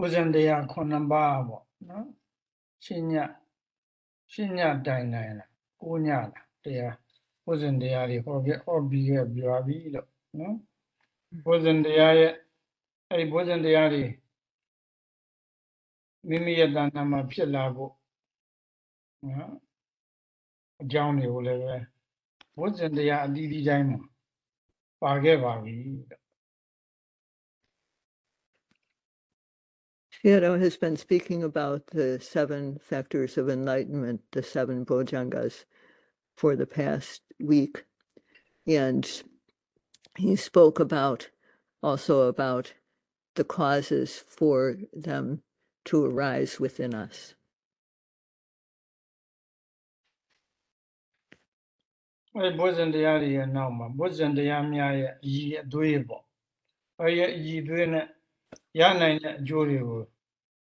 ဥဇံတရားခုနှစ်ပါးပေါ့နော်ရှင်းညရှင်းညတိုင်နိုင်လားကိုညလားတရားဥဇံတရားတွေဟောပြဟောပြီးခဲ့ပြောပြီလို့နော်ဥဇံတရားရဲ့အဲ့ဒီဥဇံတရားတွေမိမိရဲ့တဏ္ဍာမှာဖြစ်လာဖို့နော်အကြောင်းတွေကိုလည်းပဲဝဇ္ဇတရားအတီးတီးတိုင်းမှာပါခဲ့ပါပြီလို့ Theodore has been speaking about the seven factors of enlightenment, the seven bojjhangas, for the past week. And he spoke about also about the causes for them to arise within us. Well,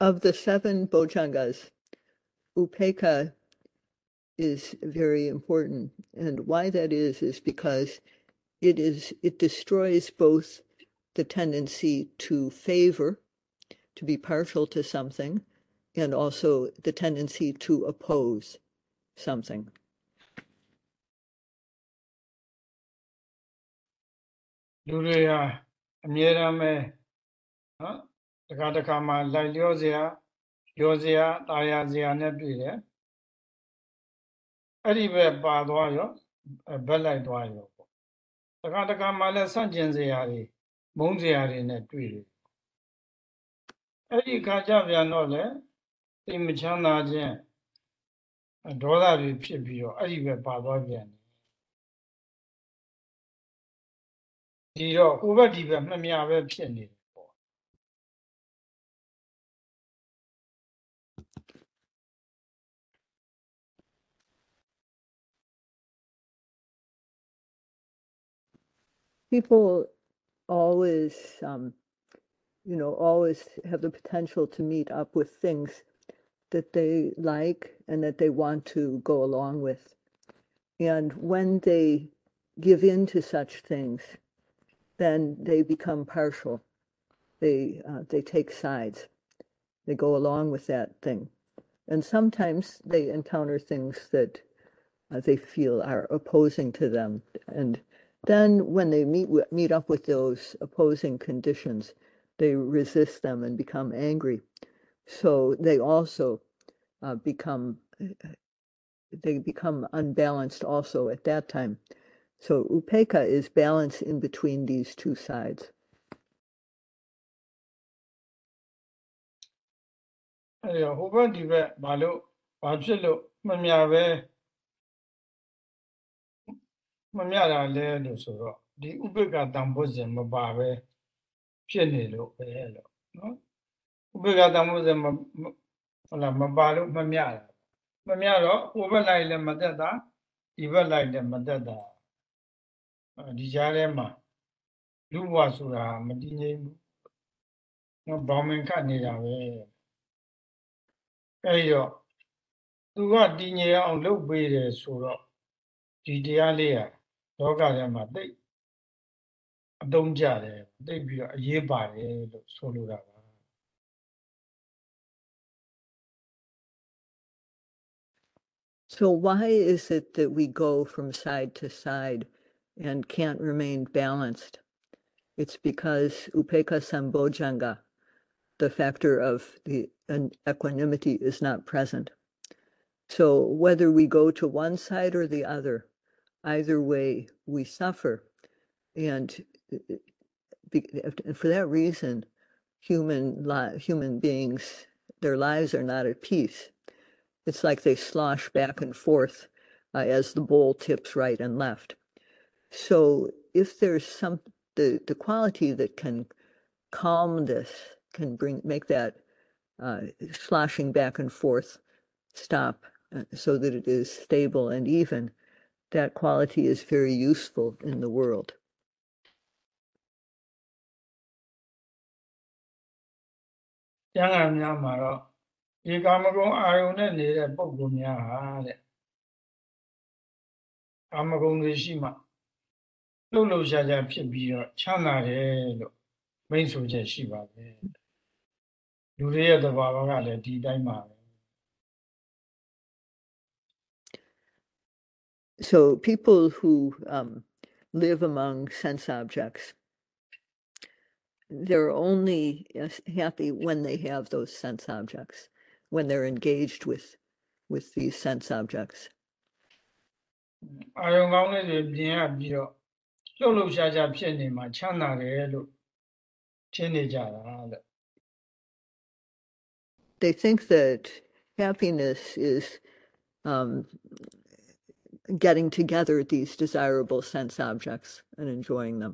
Of the seven bojjhangas, upeka is very important. And why that is, is because it is it destroys both the tendency to favor to be partial to something, and also the tendency to oppose something. အဲ့ဒီခါကြပြန်တော့လေသိမချမ်းသာခြင်းဒေါသတွေဖြစ်ပြီးတော့အဲ့ဒီပဲပါသွားပြန်တယ်ဒီတော့ဟိုဘက်ဒီဘက်မမြပဲဖြစ်နေတယ်ပေါ့ people always um you know, always have the potential to meet up with things that they like and that they want to go along with. And when they give in to such things, then they become partial. They uh, they take sides. They go along with that thing, and sometimes they encounter things that uh, they feel are opposing to them. And then when they meet meet up with those opposing conditions, they resist them and become angry. So they also uh, become eh, they become unbalanced also at that time. So upeka is balance in between these two sides. ဖြစ်လို့မမြပဲမမြတာလဲလို့ဆိုတော့ဒီဥပိ္ပကတံဘုဇဉ်မပါပဲဖြစ်နေလို့ပဲလို့နော်ဥပိ္ပကတံဘုဇဉ်မမဟုတ်လားမပါလို့မမြတာမမြတော့ဟိုဘက်လိုက်လည်းမတက်တာဒီဘက်လိုက်လည်းမတက်တာအဲဒီကြားထဲမှာလူဘဝဆိုတာမတည်ငြိမ်ဘူးနော်ဘောင်မင်ခတ်နေတာပဲအဲဒီတော့သူကတည်ငြိမ်အောင်လုပ်ပေးတယ်ဆိုတော့ဒီတရားလေးอ่ะလောကထဲမှာသိပ် So why is it that we go from side to side and can't remain balanced? It's because upeka sambojjhanga, the factor of the equanimity is not present. So whether we go to one side or the other, either way we suffer. And for that reason, human li- human beings their lives are not at peace. It's like they slosh back and forth uh, as the bowl tips right and left. So if there's some the the quality that can calm this can bring make that uh, sloshing back and forth stop uh, so that it is stable and even that quality is very useful in the world ကျမ်းဂန်များမှာတော့ဒီကာမဂုဏ်အာယုန်နဲ့နေတဲ့ပုဂ္ဂိုလ်များဟာတဲ့ကာမဂုဏ်တွေရှိမှလှုပ်လှုပ်ရှားရှားဖြစ်ပြီးတော့ချမ်းသာတယ်လို့မိန့်ဆိုချက်ရှိပါတယ်လူတွေရဲ့သဘာဝကလည်းဒီတိုင်းပါပဲ so people who um, live among sense objects they're only uh, happy when they have those sense objects, when they're engaged with with these sense objects. အာယုံကောင်းလေးတွေပြင်ရပြီးတော့လှုပ်လှုပ်ရှားရှားဖြစ်နေမှာချမ်းသာတယ်လို့ထင်နေကြတာတဲ့ They think that happiness is um, getting together these desirable sense objects and enjoying them.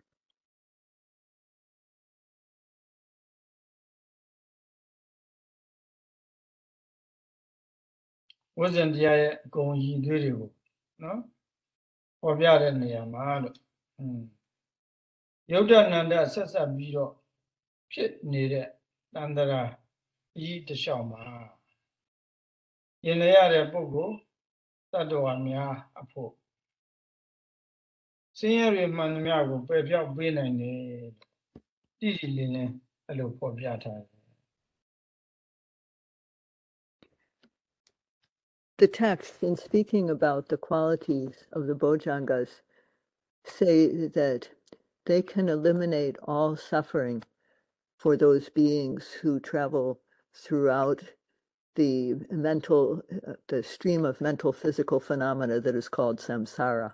ဝိဇ္ဇံတရားရဲ့အကုန်ရည်သွေးတွေကိုနော်ပေါ်ပြတဲ့နေရာမှာလို့อืมယုတ်တနန္ဒဆက်ဆက်ပြီးတော့ဖြစ်နေတဲ့တန်တရာဤတလျှောက်မှာရင်လျရတဲ့ပုဂ္ဂိုလ်တတ္တဝါများအဖို့ဆင်းရဲတွေမှန်သမျှကိုပယ်ပြောက်ပေးနိုင်တယ်တည်တည်လင်းလင်းအဲ့လိုပေါ်ပြထားတယ် ယ် the texts, in speaking about the qualities of the Bojjhangas, say that they can eliminate all suffering for those beings who travel throughout the mental, the stream of mental physical phenomena that is called samsara.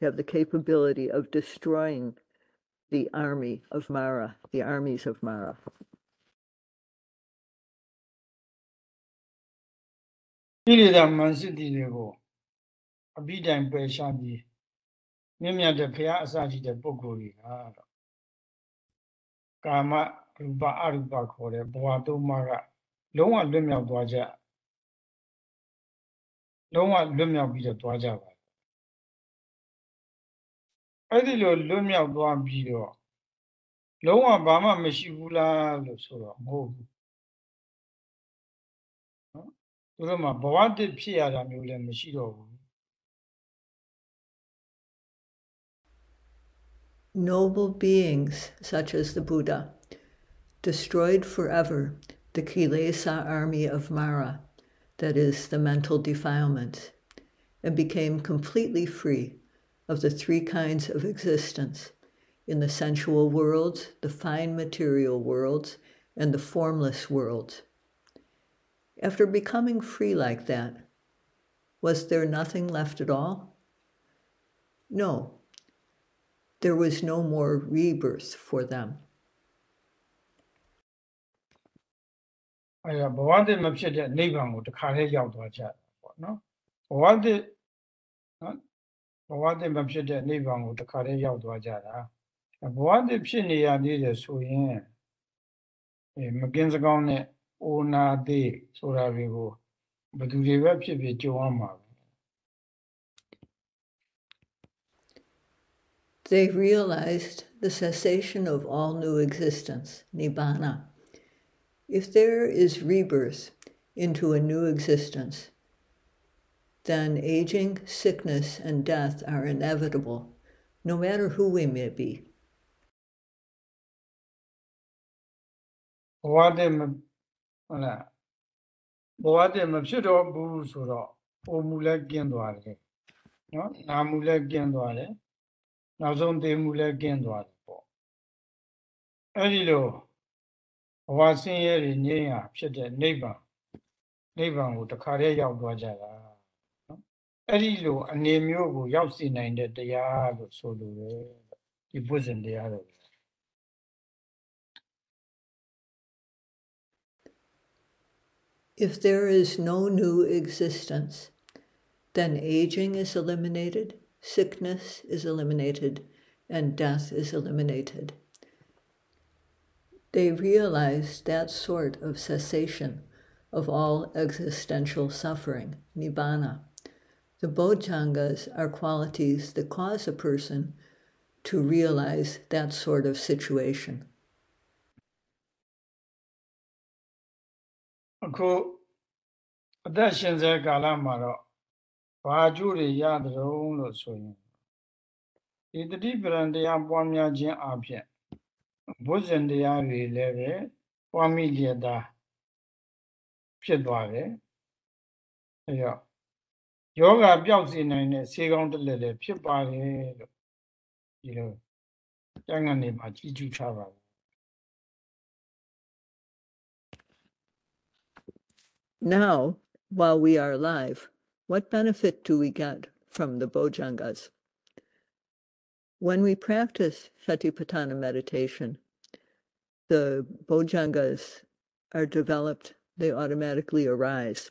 have the capability of destroying the army of Mara, the armies of Mara. Kaama အဲ့ဒီလိုလွတ်မြောက်သွားပြီးတော့လုံးဝဘာမှမရှိဘူးလားလို့ဆိုတော့မဟုတ်ဘူးနော်သူတို့မှာဘဝတည်ဖြစ်ရတာမျိုးလည်းမရှိတော့ဘူး Noble beings such as the Buddha destroyed forever the Kilesa army of Mara, that is, the mental defilement, and became completely free of the three kinds of existence in the sensual world, the fine material world, and the formless world. After becoming free like that, was there nothing left at all? No, there was no more rebirth for them. အဲဒါဘဝတည်းမဖြစ်တဲ့နိဗ္ဗာန်ကိုတခါတည်းရောက်သွားကြတာပေါ့နော် ဘဝတည်နော် ဘဝတည်မဖြစ်တဲ့နိဗ္ဗာန်ကိုတခါတည်းရောက်သွားကြတာဘဝတည်ဖြစ်နေရသေးတယ်ဆိုရင်အဲမကင်းစကောင်းနဲ့အိုနာသေးဆိုတာတွေကိုဘယ်သူတွေပဲဖြစ်ဖြစ်ကြုံရမှာပဲ They realized the cessation of all new existence, nibbana. If there is rebirth into a new existence, then aging, sickness, and death are inevitable, no matter who we may be. ဘဝတည်းမဟုတ်လားဘဝတည်းမဖြစ်တော့ဘူးဆိုတော့ပုံမူလည်းကျင်းသွားတယ်နော်နာမူလည်းကျင်းသွားတယ်နောက်ဆုံးသိမှုလည်းကျင်းသွားတယ်ပေါ့အဲ့ဒီလိုဘဝဆင်းရဲတွေငြိမ်းရာဖြစ်တဲ့နိဗ္ဗာန်နိဗ္ဗာန်ကိုတခါတည်းရောက်သွားကြတာနော် အဲ့ဒီလိုအနေမျိုးကိုရောက်စီနိုင်တဲ့တရားလို့ဆိုလိုတယ်ဒီပုဇဉ်တရားတွေ If there is no new existence, then aging is eliminated, sickness is eliminated, and death is eliminated. They realize that sort of cessation of all existential suffering, nibbana. The bojjhangas are qualities that cause a person to realize that sort of situation. အခုအသက်ရှင်စေကာလမှာတော့ဘာကျိုးတွေရသလဲလို့ဆိုရင်ဒီတတိပရံတရားပွားများခြင်းအပြင်ဘုဇင်တရားတွေလည်းပဲပွားမိလျက်သားဖြစ်သွားတယ်အဲတော့ now while we are alive what benefit do we get from the bojjhangas when we practice satipatthana meditation the bojjhangas are developed they automatically arise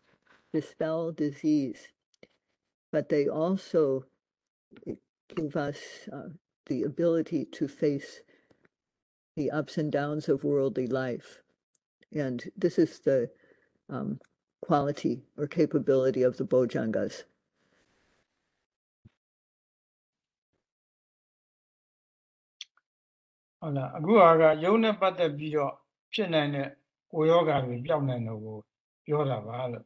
dispel disease, but they also eh, give us uh, the ability to face the ups and downs of worldly life. And this is the um, quality or capability of the Bojjhangas. All right. ဟုတ်လားအခုဟာကယုံနဲ့ပတ်သက်ပြီးတော့ဖြစ်နိုင်တဲ့ကိုယောဂါတွေပြောင်းနိုင်တယ်ကိုပြောတာပါလို့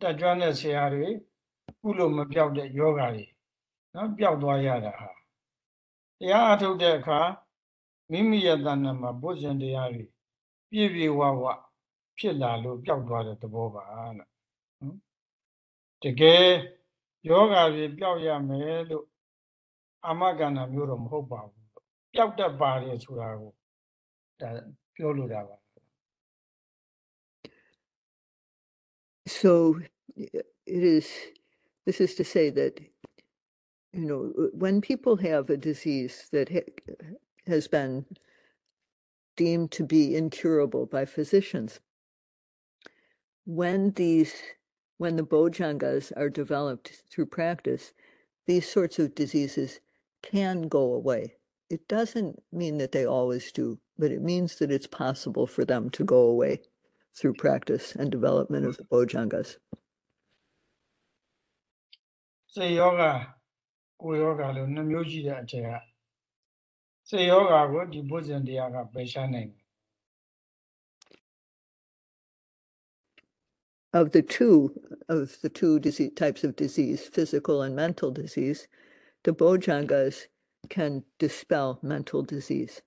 တက်ကြွတဲ့ဆရာတွေကုလို့မပြောက်တဲ့ယောဂါတွေနော်ပျောက်သွားရတာဟာတရားအထုတ်တဲ့အခါမိမိရဲ့တဏ္ဍာမှာဘုဇင်တရားတွေပြည့်ပြည့်ဝဝဖြစ်လာလို့ပျောက်သွားတဲ့သဘောပါလို့နော်တကယ်ယောဂါတွေပျောက်ရမယ်လို့အာမကန္နာမျိုးတော့မဟုတ်ပါဘူးပျောက်တတ်ပါတယ်ဆိုတာကိုဒါပြောလိုတာပါ So, it is, this is to say that, you know, uh, when people have a disease that ha- has been deemed to be incurable by physicians, when these, when the bojjhangas are developed through practice, these sorts of diseases can go away. It doesn't mean that they always do, but it means that it's possible for them to go away through practice and development of Bojjhangas. Yoga, yoga yoga. Of the two of the two disease, types of disease, physical and mental disease, the bojjhangas can dispel mental disease.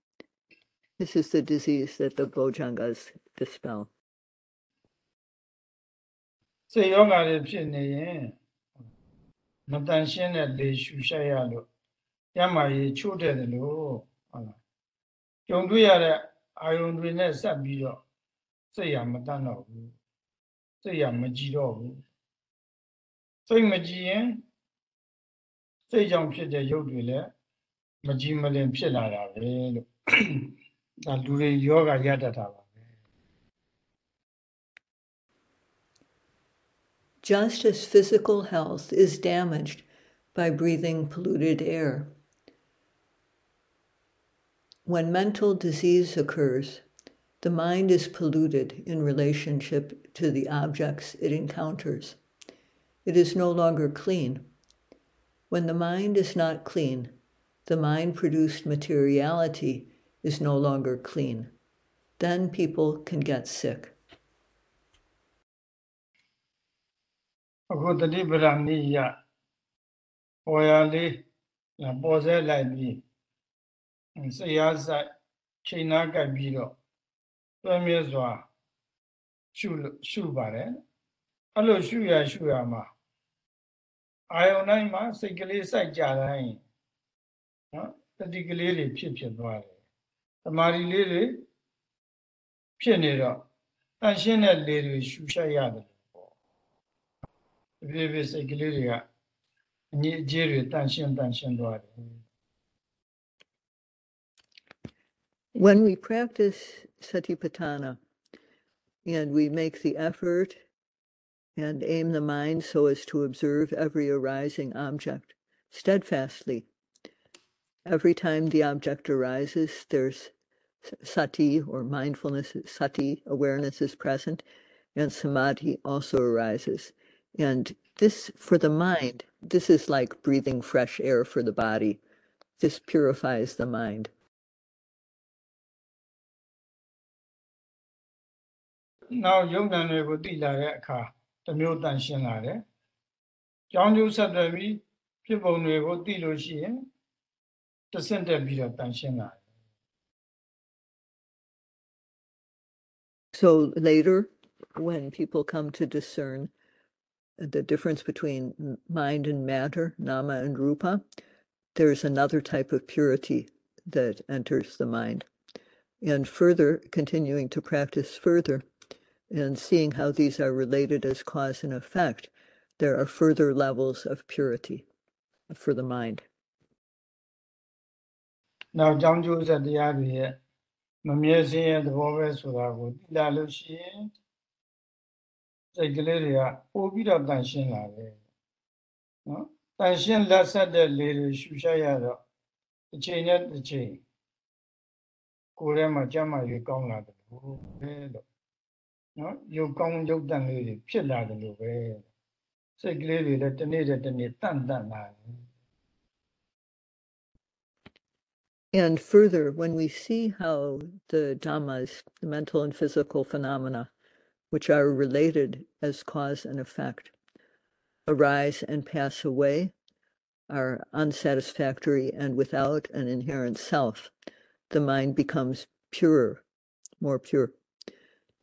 This is the disease that the Bojjhangas dispel. စိတ်ယောဂါတွေဖြစ်နေရင်မတန်ရှင်းတဲ့လေရှူရှက်ရလို့ကျမ်းမာရေးချို့တဲ့တယ်လို့ဟုတ်လားကြုံတွေ့ရတဲ့အာယုံတွေနဲ့ဆက်ပြီးတော့စိတ်ရမတန်တော့ဘူးစိတ်ရမကြည်တော့ဘူးစိတ်မကြည်ရင်စိတ်ကြောင့်ဖြစ်တဲ့ရုပ်တွေလည်းမကြည်မလင်ဖြစ်လာတာပဲလို့ ဒါလူတွေယောဂရတတ်တာပါ Just as physical health is damaged by breathing polluted air, when mental disease occurs, the mind is polluted in relationship to the objects it encounters. It is no longer clean. When the mind is not clean, the mind produced materiality is no longer clean. Then people can get sick. အခုတတိပဒံနိယပေါ်ရလေးပေါ်ဆဲလိုက်ပြီးဆရာဆိုင်ချိန်နာကပ်ပြီးတော့တွဲမြဲစွာရှုလို့ရှုပါတယ်အဲ့လိုရှုရရှုရမှာအာယုန်တိုင်းမှာစိတ်ကလေးစိုက်ကြတိုင်းနော်တတိကလေးတွေဖြစ်ဖြစ်သွားတယ် သမာဓိလေးတွေဖြစ်နေတော့တန်ရှင်းတဲ့လေတွေရှုရှက်ရတယ်ပေါ့ တပြေးပြေးစိတ်ကလေးတွေကအငြိအကျေးတွေတန့်ရှင်းတန့်ရှင်းသွားတယ် When we practice satipatthana and we make the effort and aim the mind so as to observe every arising object steadfastly, every time the object arises, there's sati or mindfulness, sati, awareness is present, and samadhi also arises. And this, for the mind, this is like breathing fresh air for the body. This purifies the mind. နောက်ယုံနံတွေကိုသိလာတဲ့အခါတစ်မျိုးတန့်ရှင်းလာတယ်။ကြောင်းကျိုးဆက်သွယ်ပြီးဖြစ်ပုံတွေကိုသိလို့ရှိရင် တစ်ဆင့်တက်ပြီးတော့တန့်ရှင်းလာတယ် So later, when people come to discern the difference between m- mind and matter, nama and rupa, there's another type of purity that enters the mind. And further, continuing to practice further and seeing how these are related as cause and effect, there are further levels of purity for the mind. ။ နောက်ကြောင်းကျိုးဆက်တရားတွေရဲ့မမြဲစင်းရဲ့သဘောပဲဆိုတာကိုသိလာလို့ရှိရင်စိတ်ကလေးတွေကပို့ပြီးတော့တန့်ရှင်းလာတယ်။နော်။တန့်ရှင်းလက်ဆက်တဲ့လေတွေရှူရှက်ရတော့တစ်ချိန်နဲ့တစ်ချိန်ကိုယ်ထဲမှာကြမ်းမာရေးကောင်းလာတယ်လို့ပဲလို့နော်။ရုပ်ကောင်းရုပ်တန့်လေးတွေဖြစ်လာတယ်လို့ပဲ။စိတ်ကလေးတွေလည်းတစ်နေ့တစ်နေ့တန့်တန့်လာတယ် And further, when we see how the dhammas, the mental and physical phenomena, which are related as cause and effect, arise and pass away, are unsatisfactory and without an inherent self, the mind becomes purer, more pure.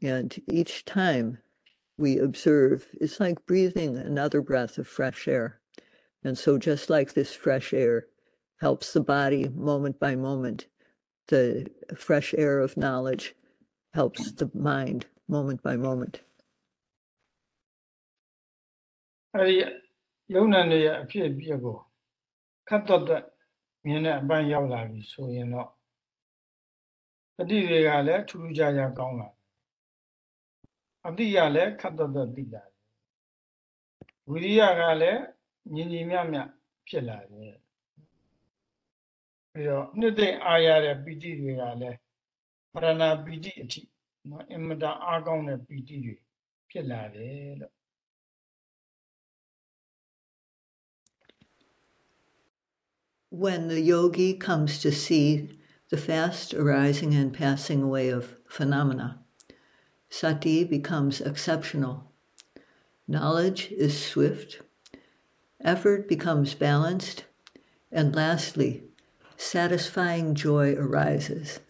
And each time we observe, it's like breathing another breath of fresh air. And so, just like this fresh air helps the body moment by moment, the fresh air of knowledge helps the mind moment by moment. အဲ့ဒီယုံနာတွေရဲ့အဖြစ်အပျက်ကိုခတ်တော့တဲ့မြင်တဲ့အပိုင်းရောက်လာပြီဆိုရင်တော့တတိတွေကလည်းထူးထူးခြားခြားကောင်းလာတယ်အတိကလည်းခတ်တော့တဲ့တိလာတယ်ဝိရိယကလည်းညီညီမျှမျှဖြစ်လာတယ် ပြီးတော့နှစ်သိမ့်အားရတဲ့ပီတိတွေကလည်းပရဏပီတိအထိနော်အင်မတန်အားကောင်းတဲ့ပီတိတွေဖြစ်လာတယ်လို့ When the yogi comes to see the fast arising and passing away of phenomena, sati becomes exceptional. Knowledge is swift, effort becomes balanced, and lastly, satisfying joy arises,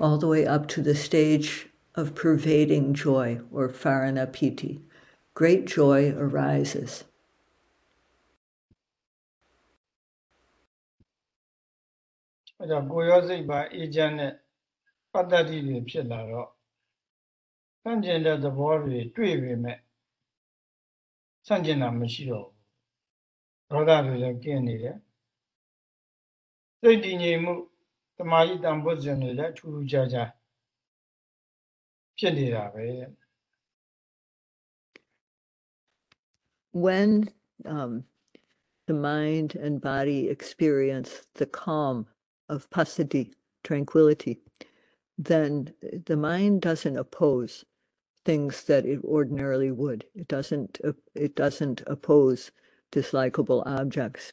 all the way up to the stage of pervading joy or piti. Great joy arises when um, the mind and body experience the calm of passaddhi tranquility then the mind doesn't oppose things that it ordinarily would. It doesn't it doesn't oppose dislikable objects.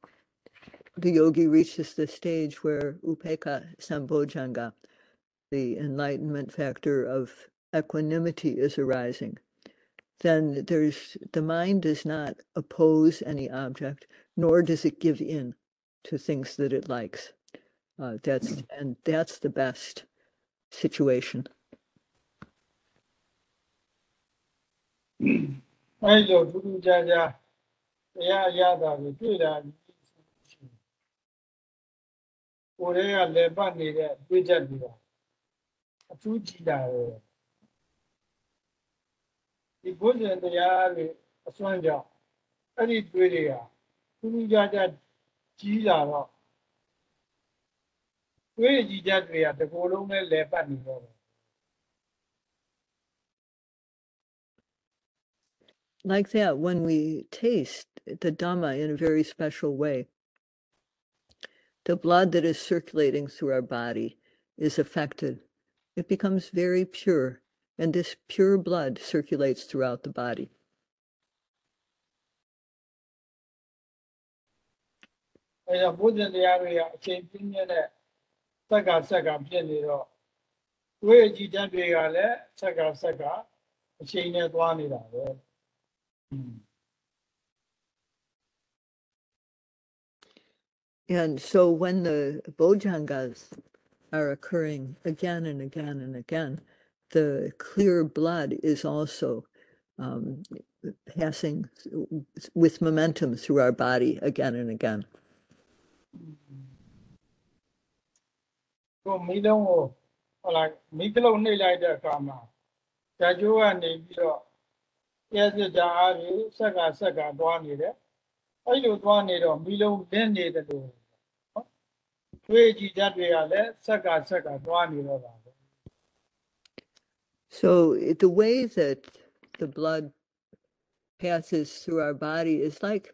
the yogi reaches the stage where upeka sambojjhanga, the enlightenment factor of equanimity is arising, then there's the mind does not oppose any object, nor does it give in to things that it likes. Uh, that's and that's the best situation. အဲ့လိုထူးထူးခြားခြားတရားရတာကိုတွေ့တာကိုယ်ရဲ့လေပတ်နေတဲ့တွေ့ချက်တွေအထူးကြည့်တာရောဒီဘုရားတရားတွေအစွမ်းကြောင့်အဲ့ဒီတွေ့တွေကထူးထူးခြားခြားကြီးလာတော့တွေ့ကြည့်ချက်တွေကတကိုယ်လုံးနဲ့လေပတ်နေတော့ like that when we taste the Dhamma in a very special way. the blood that is circulating through our body is affected. It becomes very pure, and this pure blood circulates throughout the body. အဲ And so when the Bojjhangas are occurring again and again and again, the clear blood is also um, passing with momentum through our body again and again. So, မိလုံးကိုဟိုလိုက်မိကလုံးနှိပ်လိုက်တဲ့အခါမှာကြာကျိုးကနေပြီးတော့ပြည့်စစ်ကြအားဖြင့်ဆက်ကဆက်ကသွားနေတယ်။ အဲ့လိုသွားနေတော့မီးလုံးလင်းနေတယ်လို့နော်တွေးကြည့်ဓာတ်တွေကလည်းဆက်ကဆက်ကသွားနေတော့တာပဲ So the way that the blood passes through our body is like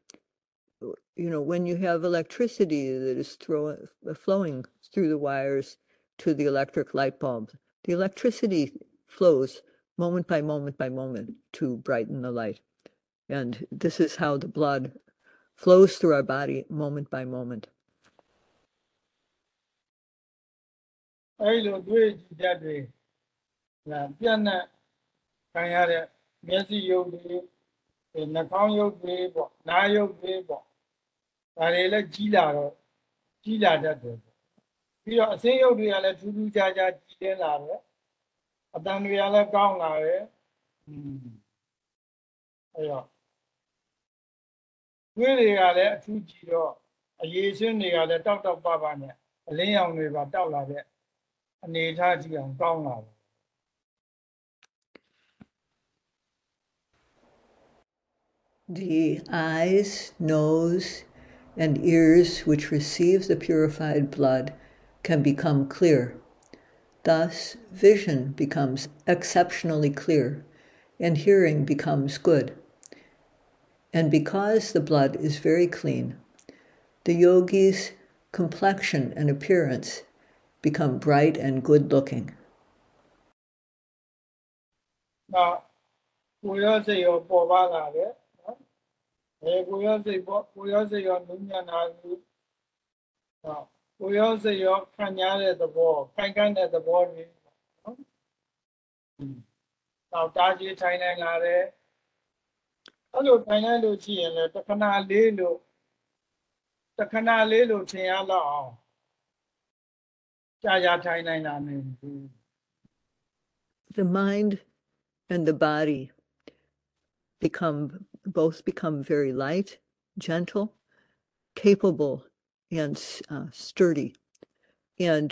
you know when you have electricity that is throw, flowing through the wires to the electric light bulb the electricity flows moment by moment by moment to brighten the light. And this is how the blood flows through our body moment by moment. အဲ့ လိုတွေ့ကြည့်တတ်တွေလာပြန့်နှံ့ခံရတဲ့မျက်စိရုပ်တွေနှာခေါင်းရုပ်တွေပေါ့နားရုပ်တွေပေါ့ ဒါတွေလည်းကြီးလာတော့ကြီးလာတတ်တယ်ပေါ့ပြီးတော့အစိမ်းရုပ်တွေကလည်းထူးထူးခြားခြားကြီးတင်းလာတယ်အတန်တွေကလည်းကောင်းလာတယ်อืมအဲ့တော့ဝိတွေကလည်းအထူးကြီးတော့အရေးစင်းတွေကလည်းတောက်တောက်ပပနဲ့အလင်းရောင်တွေပါတောက်လာတဲ့အနေအထားကြီးအောင်ကောင်းလာတယ် The eyes, nose, and ears which receive the purified blood can become clear. Thus, vision becomes exceptionally clear, and hearing becomes good. And because the blood is very clean, the yogi's complexion and appearance become bright and good looking. နောက်ကိုရောစိတ်ရောပေါ်ပါလာတယ်နော်အဲကိုရောစိတ်ပေါ်ကိုရောစိတ်ရောနုညံ့တာလို့နော်ကိုရောစိတ်ရောခံရတဲ့သဘောခိုင်ခန့်တဲ့သဘောတွေနော်နောက်တားကြီးထိုင်နိုင်လာတယ် အဲ့လိုထိုင်နိုင်လို့ရှိရင်လည်းတခဏလေးလို့တခဏလေးလို့ထင်ရတော့အောင်ကြာကြာထိုင်နိုင်လာနေဘူး The mind and the body become both become very light, gentle, capable, and uh, sturdy. And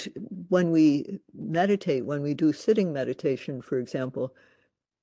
when we meditate, when we do sitting meditation, for example,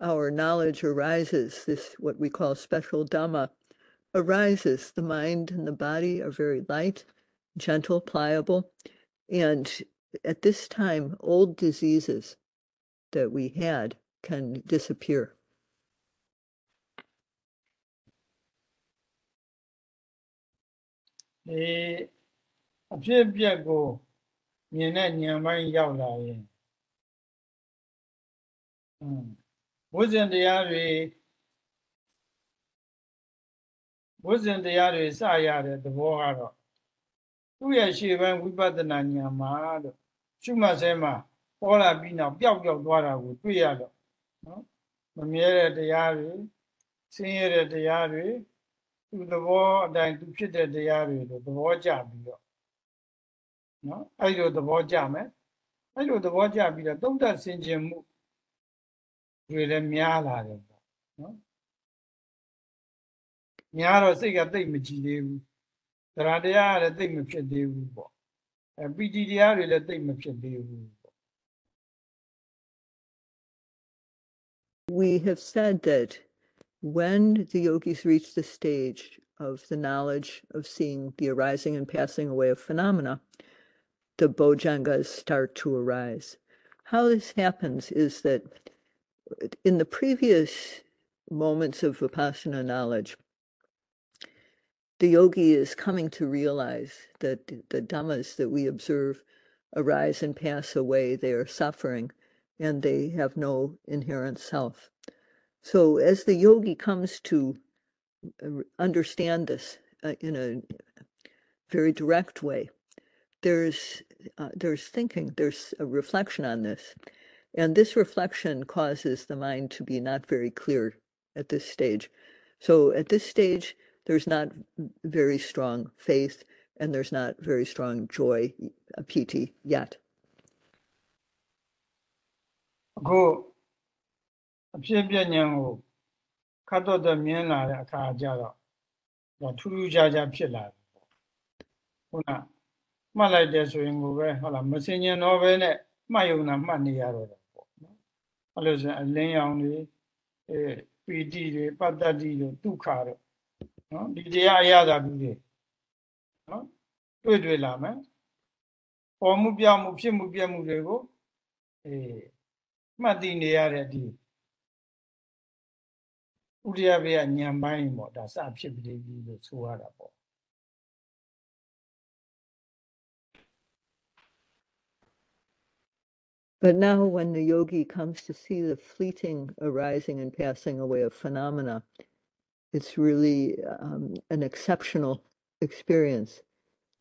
our knowledge arises, this what we call special Dhamma arises, the mind and the body are very light, gentle, pliable, and at this time, old diseases that we had can disappear. ဒီအဖြစ်အပျက်ကိုမြင်တဲ့ဉာဏ်ပိုင်းရောက်လာရင်อืม ဝိဇ္ဇင်တရားတွေဝိဇ္ဇင်တရားတွေစရတဲ့သဘောကတော့သူ့ရဲ့ရှေ့ပိုင်းဝိပဿနာဉာဏ်မှာလို့ရှုမှတ်စဲမှာပေါ်လာပြီးနောက်ပျောက်ပျောက်သွားတာကိုတွေ့ရတော့နော်မမြဲတဲ့တရားတွေဆင်းရဲတဲ့တရားတွေသူသဘောအတိုင်းသူဖြစ်တဲ့တရားတွေလို့သဘောကျပြီးတော့နော်အဲ့လိုသဘောကျမယ်အဲ့လိုသဘောကျပြီးတော့သုံးသပ်ဆင်ခြင်မှု တွေလည်းများလာတယ်ပေါ့နော်များတော့စိတ်ကတိတ်မကြည်သေးဘူးတရားတရားလည်းတိတ်မဖြစ်သေးဘူးပေါ့အဲပီတိတရားတွေလည်းတိတ်မဖြစ်သေးဘူး We have said that when the yogis reach the stage of the knowledge of seeing the arising and passing away of phenomena, the bojjhangas start to arise. How this happens is that in the previous moments of vipassana knowledge, the yogi is coming to realize that the dhammas that we observe arise and pass away, they are suffering, and they have no inherent self. So, as the yogi comes to uh, understand this uh, in a very direct way, there's uh, there's thinking, there's a reflection on this, and this reflection causes the mind to be not very clear at this stage. So, at this stage, there's not very strong faith, and there's not very strong joy, uh, piti yet. အခုအဖြစ်ပြဉ္ဉံကိုခတ်တော့တဲ့မြင်လာတဲ့အခါကျတော့ဒါထူးထူးခြားခြားဖြစ်လာတယ်ပေါ့ခုနမှတ်လိုက်တယ်ဆိုရင်ကိုပဲဟုတ်လားမစင်ញံတော့ပဲနဲ့မှတ်ယုံတာမှတ်နေရတော့တယ်ပေါ့နော် အဲ့လိုဆိုရင်အလင်းရောင်တွေအဲပီတိတွေပတ္တတိတွေဒုက္ခတွေနော်ဒီတရားအရသာတူတွေနော်တွေ့တွေ့လာမယ်ပေါ်မှုပြောင်းမှုဖြစ်မှုပြက်မှုတွေကိုအေးမှတ်သိနေရတဲ့ဒီဥဒိယဘေကညံပိုင်းပေါ့ဒါစဖြစ်ပြီးပြီလို့ဆိုရတာပေါ့ But now, when the yogi comes to see the fleeting arising and passing away of phenomena, it's really um, an exceptional experience.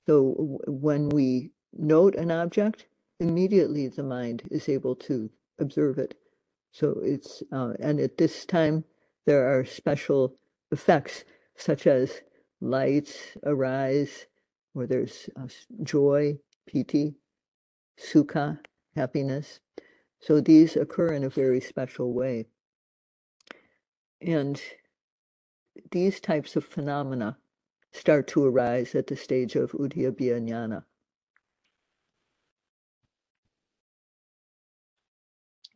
So, when we note an object, immediately the mind is able to observe it. So, it's, uh, and at this time, there are special effects such as lights arise, or there's uh, joy, piti, sukha, happiness. So these occur in a very special way. And these types of phenomena start to arise at the stage of Udayabbaya Jnana.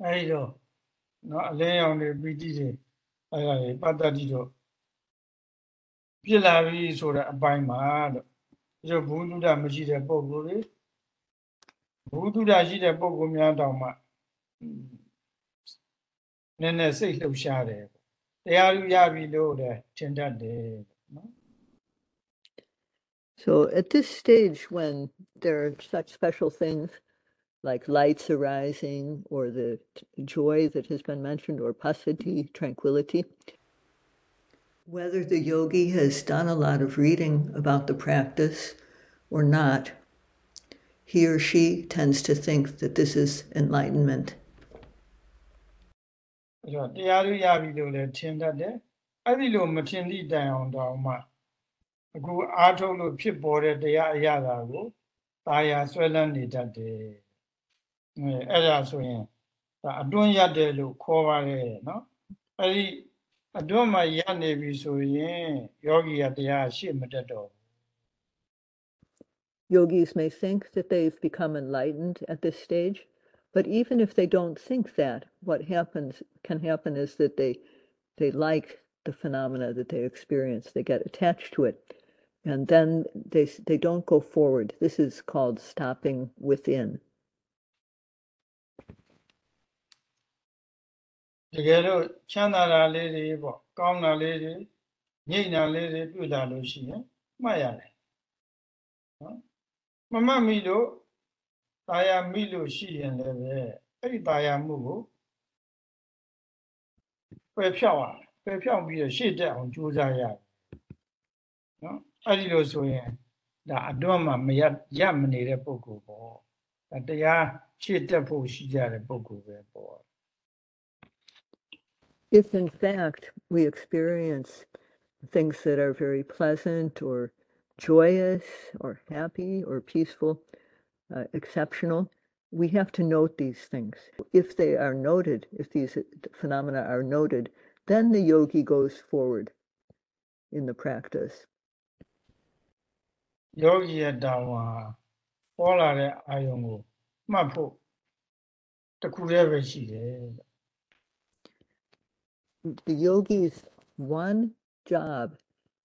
There you go. နော်အလဲရောင်တွေပီတိတွေအဲ့ဒါတွေပတ္တတိတို့ဖြစ်လာပြီဆိုတဲ့အပိုင်းမှာတို့ဘုဒ္ဓမရှိတဲ့ပုံကိုယ်လေး so at this stage when there are such special things like lights arising or the joy that has been mentioned or passaddhi tranquility whether the yogi has done a lot of reading about the practice or not he or she tends to think that this is enlightenment. အဲ့တော့တရားလူရပြီလို့လည်းထင်တတ်တယ်အဲ့ဒီလိုမထင်သည့်တိုင်အောင်တောင်မှအခုအားထုတ်လို့ဖြစ်ပေါ်တဲ့တရားအရာတာကိုตาယာဆွဲလန်းနေတတ်တယ်အဲအဲ့ဒါဆိုရင်ဒါအတွန်းရတယ်လို့ခေါ်ပါတယ်နော်အဲ့ဒီအတွန်းမှာရနေပြီဆိုရင်ယောဂီကတရားရှေ့မတက်တော့ဘူး Yogis may think that they've become enlightened at this stage, but even if they don't think that, what happens can happen is that they they like the phenomena that they experience. They get attached to it, and then they s- they don't go forward. This is called stopping within. တကယ်လို့ချမ်းသာတာလေးတွေပေါ့ကောင်းတာလေးတွေညိတ်တာလေးတွေတွေ့လာလို့ရှိရင်မှတ်ရတယ်နော် မမတ်မိလို့တာယာမိလို့ရှိရင်လည်းပဲအဲ့ဒီတာယာမှုကိုပယ်ဖြောက်ရပယ်ဖြောက်ပြီးတော့ရှေ့တက်အောင်ကြိုးစားရတယ်နော်အဲ့ဒီလိုဆိုရင်ဒါအတွန်းမှာမရရမနေတဲ့ပုံကိုပေါ့ဒါတရားရှေ့တက်ဖို့ရှိကြတဲ့ပုံကိုပဲပေါ့ If in fact we experience things that are very pleasant or joyous or happy or peaceful, uh, exceptional, we have to note these things. If they are noted, if these uh, phenomena are noted, then the yogi goes forward in the practice. ယောဂီရဲ့တာဝန်ဟာပေါ်လာတဲ့အာယုံကိုမှတ်ဖို့တစ်ခုတည်းပဲရှိတယ်တဲ့ The yogi's one job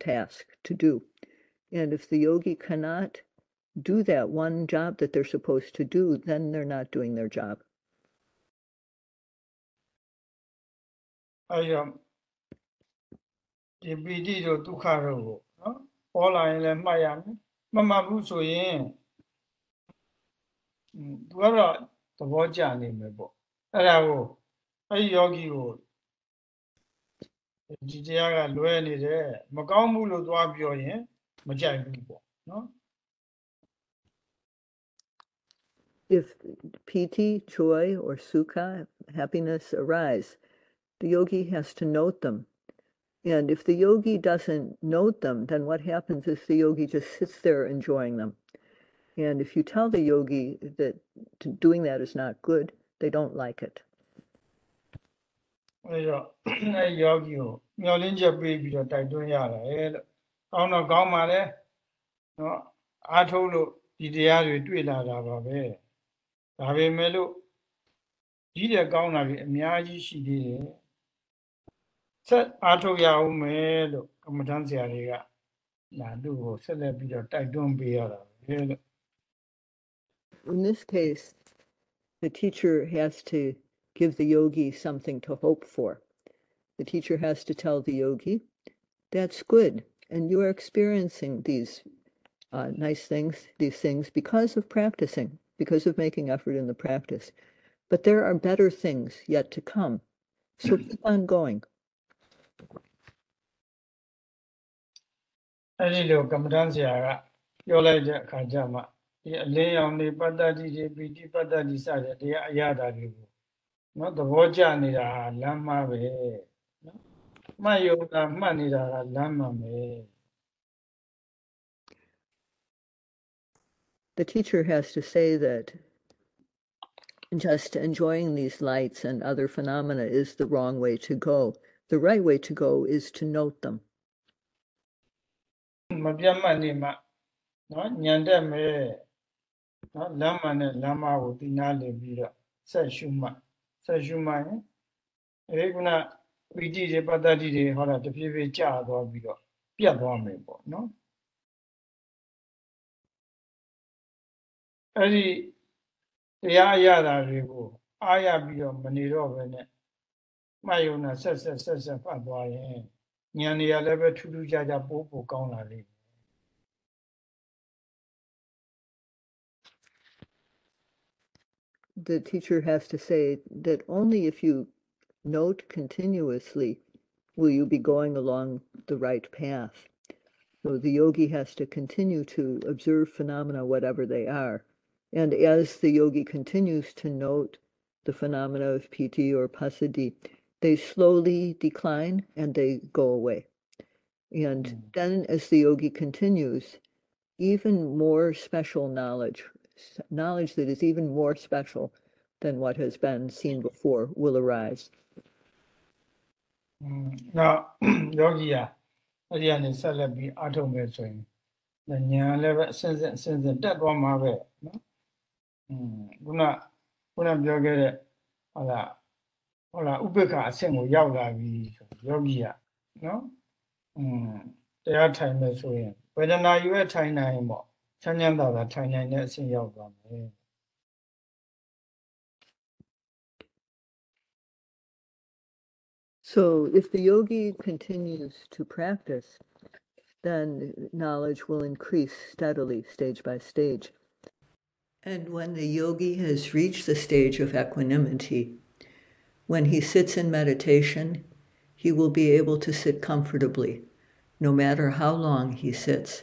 task to do. And if the yogi cannot do that one job that they're supposed to do, then they're not doing their job. အဲ့တော့ဒီပီတိတို့ဒုက္ခတို့ကိုနော်ပေါ်လာရင်လည်းမှတ်ရမယ်မမှတ်ဘူးဆိုရင်อืมသူကတော့သဘောကျနေမယ်ပေါ့အဲ့ဒါကိုအဲ့ဒီယောဂီကို ဒီတရားကလွဲနေတယ်မကောင်းဘူးလို့သွားပြောရင်မကြိုက်ဘူးပေါ့နော် If piti, joy, or sukha, happiness arise, the yogi has to note them. And if the yogi doesn't note them, then what happens is the yogi just sits there enjoying them. And if you tell the yogi that to, doing that is not good, they don't like it. အဲ့တော့အဲ့ယောဂီကိုမျောလင်းချက်ပေးပြီးတော့တိုက်တွန်းရတယ်လို့ကောင်းတော့ကောင်းပါလေနော်အားထုတ်လို့ဒီတရားတွေတွေ့လာတာပါပဲဒါပေမဲ့လို့ဒီတဲ့ကောင်းတာတွေအများကြီးရှိသေးတယ်ဆက်အားထုတ်ရအောင်မယ်လို့ကမ္မထမ်းဆရာတွေကလာသူ့ကိုဆက်လက်ပြီးတော့တိုက်တွန်းပေးရတာပဲလို့ In this case, the teacher has to give the yogi something to hope for. The teacher has to tell the yogi, that's good. And you are experiencing these uh, nice things, these things because of practicing, because of making effort in the practice. But there are better things yet to come. So keep on going. အဲ့ဒီလိုကမ္မထမ်းဆရာကပြောလိုက်တဲ့အခါကျမှဒီအလင်းရောင်တွေပတ္တတိတွေပီတိပတ္တတိစတဲ့တရားအရာတာတွေကို နော်သဘောကျနေတာဟာလမ်းမှားပဲနော်မှတ်ယုံတာမှတ်နေတာကလမ်းမှန်ပဲ The teacher has to say that just enjoying these lights and other phenomena is the wrong way to go. The right way to go is to note them. မပြတ်မှတ်နေမှနော်ညံတက်မယ်နော်လမ်းမှန်နဲ့လမ်းမကိုသိနာလည်ပြီးတော့ဆက်ရှုမှတ် ဆက်ရှုမှတ်ရင်အဲဒီကုဏပီတိတွေပတ္တတိတွေဟောတာတဖြည်းဖြည်းကြာသွားပြီးတော့ပြတ်သွားမယ်ပေါ့နော်အဲ့ဒီတရားအရတာတွေကိုအားရပြီးတော့မနေတော့ဘဲနဲ့မှတ်ယုံတာဆက်ဆက်ဆက်ဆက်ဖတ်သွားရင်ဉာဏ်တွေကလည်းပဲထူးထူးခြားခြားပိုးပိုကောင်းလာလိမ့်မယ် The teacher has to say that only if you note continuously will you be going along the right path. So the yogi has to continue to observe phenomena, whatever they are. And as the yogi continues to note the phenomena of piti or passaddhi, they slowly decline and they go away. And Mm. then, as the yogi continues, even more special knowledge, s- knowledge that is even more special than what has been seen before, will arise. อืมတော့ယောဂီယာအဲ့ဒီကနေဆက်လက်ပြီးအားထုတ်မယ်ဆိုရင်ဉာဏ်လည်းပဲအစဉ်စဉ်အစဉ်စဉ်တက်သွားမှာပဲနော်อืมခုနခုနပြောခဲ့တဲ့ဟုတ်လားဟုတ်လားဥပ္ပခအဆင့်ကိုရောက်လာပြီဆိုယောဂီယာနော်อืมတရားထိုင်မယ်ဆိုရင်ဝေဒနာယူရထိုင်နိုင်ပေါ့ ချမ်းချမ်းသာသာထိုင်နိုင်တဲ့အဆင့်ရောက်သွားမယ် So, if the yogi continues to practice, then knowledge will increase steadily, stage by stage. And when the yogi has reached the stage of equanimity, when he sits in meditation, he will be able to sit comfortably, no matter how long he sits.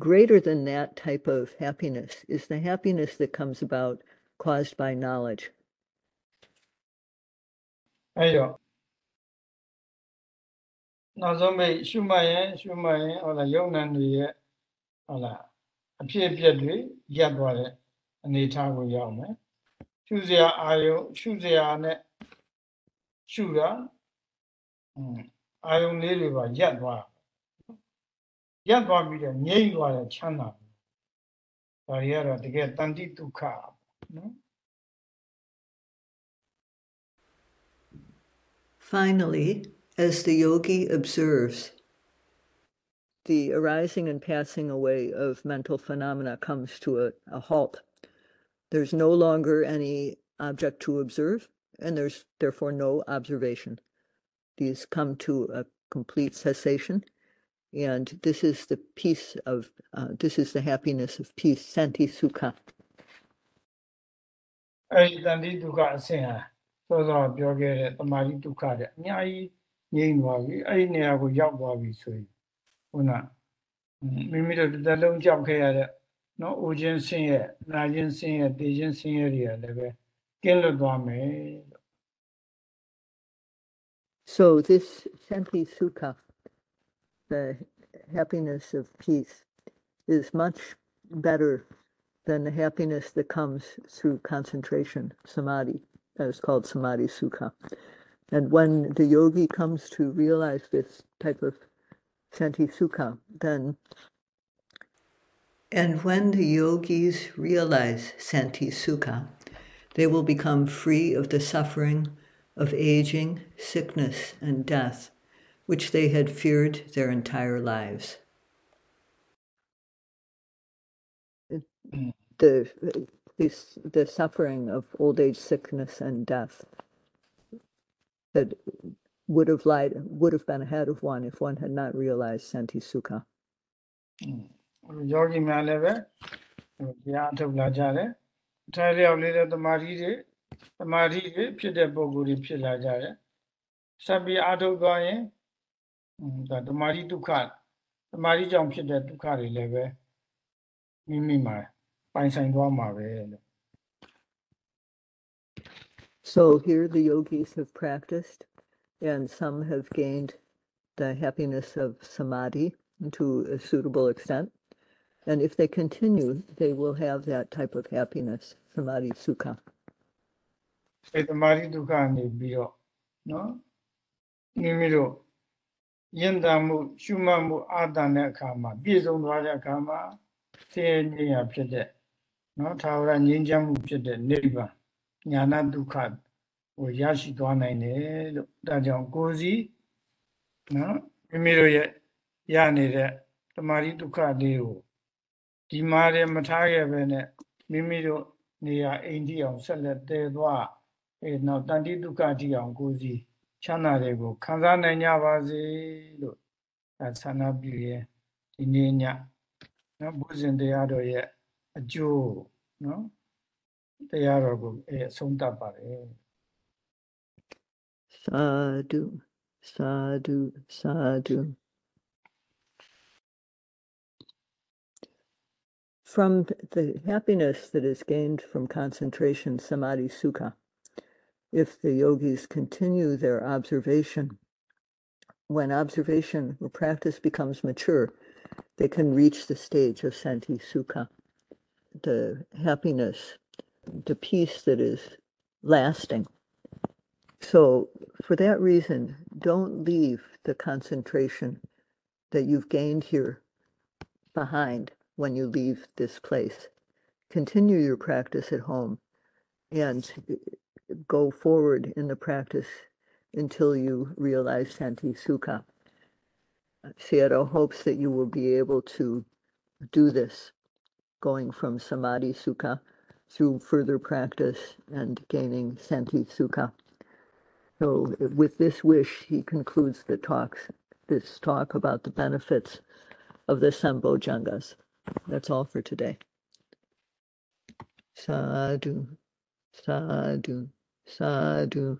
greater than that type of happiness is the happiness that comes about caused by knowledge. အဲ့တော့နောက်ဆုံးပိတ်ရှုမှတ်ရင်ရှုမှတ်ရင်ဟုတ်လားယုံနံတွေရဲ့ဟုတ်လားအဖြစ်အပျက်တွေရပ်သွားတဲ့အနေအထားကိုရောက်မယ်ရှုစရာအာယုံရှုစရာနဲ့ရှုတာอืมအာယုံလေးတွေပါရပ်သွား ရပ်သွားပြီးတော့ငြိမ့်သွားတဲ့ချမ်းသာဒါတွေကတော့တကယ်တန်တိဒုက္ခပေါ့နော် Finally, as the yogi observes, the arising and passing away of mental phenomena comes to a, a halt. There's no longer any object to observe, and there's therefore no observation. These come to a complete cessation, and this is the peace of, uh, this is the happiness of peace, santi sukha. အဲ့ဒီတန်တိဒုက္ခအဆင့်ဟာစောစောပြောခဲ့တဲ့တမာတိဒုက္ခတဲ့အများကြီးငြိမ့်သွားပြီအဲ့ဒီနေရာကိုရောက်သွားပြီဆိုရင်ခုနอืมမိမိတို့တစ်သက်လုံးကြောက်ခဲ့ရတဲ့နော်အိုခြင်းဆင်းရဲနာခြင်းဆင်းရဲတေခြင်းဆင်းရဲတွေကလည်းပဲ ကင်းလွတ်သွားမယ်လို့ So this Shanti Sukha, the happiness of peace, is much better than the happiness that comes through concentration, samadhi. That is called samadhi sukha. And when the yogi comes to realize this type of Shanti Sukha, then and when the yogis realize Santi Sukha, they will become free of the suffering of aging, sickness, and death, which they had feared their entire lives. The, this, the suffering of old age, sickness, and death that would have lied, would have been ahead of one if one had not realized Santi Sukha. ယောဂီများလည်းပဲဟိုတရားအထုတ်လာကြတယ်အထိုင်လျောက်လေးတဲ့တမာတိတွေတမာတိတွေဖြစ်တဲ့ပုံကိုယ်တွေဖြစ်လာကြတယ်ဆက်ပြီးအထုတ်သွားရင်ဟွန်း ဒါတမာတိဒုက္ခတမာတိကြောင့်ဖြစ်တဲ့ဒုက္ခတွေလည်းပဲမိမိမှာပိုင်ဆိုင်သွားမှာပဲလို့ So here the yogis have practiced, and some have gained the happiness of samadhi to a suitable extent. And if they continue, they will have that type of happiness, samadhi sukha. စေတမာတိဒုက္ခနေပြီးတော့နော်မိမိတို့ ယဉ်တန်မှု ရှုမှတ်မှုအာတန်တဲ့အခါမှာပြည့်စုံသွားတဲ့အခါမှာဆင်းရဲငြိမ်းရာဖြစ်တဲ့နော်သာဝရငြိမ်းချမ်းမှုဖြစ်တဲ့နိဗ္ဗာန်ညာဏဒုက္ခဟိုရရှိသွားနိုင်တယ်လို့ဒါကြောင့်ကိုယ်စီနော်မိမိတို့ရဲ့ရနေတဲ့တမာတိဒုက္ခလေးကိုဒီမှာတည်းမထားခဲ့ပဲနဲ့မိမိတို့နေရာအိမ်တိအောင်ဆက်လက်တည်သွားအဲနောက်တန်တိဒုက္ခတိအောင်ကိုယ်စီ ချမ်းသာတွေကိုခံစားနိုင်ကြပါစေလို့အဲဆန္ဒပြုရင်ဒီနေ့ညနော်ဘုဇင်တရားတော်ရဲ့အကျိုးနော်တရားတော်ကိုအဲအဆုံးသတ်ပါတယ် Sadhu, sadhu, sadhu. From the happiness that is gained from concentration, samadhi sukha, if the yogis continue their observation, when observation or practice becomes mature, they can reach the stage of santi sukha, the happiness, the peace that is lasting. So, for that reason, don't leave the concentration that you've gained here behind when you leave this place. Continue your practice at home and go forward in the practice until you realize Santi Sukha. Sayadaw hopes that you will be able to do this, going from Samadhi Sukha through further practice and gaining Santi Sukha. So, with this wish, he concludes the talks, this talk about the benefits of the Sambojjhangas. That's all for today. Sadhu, sadhu, sadhu.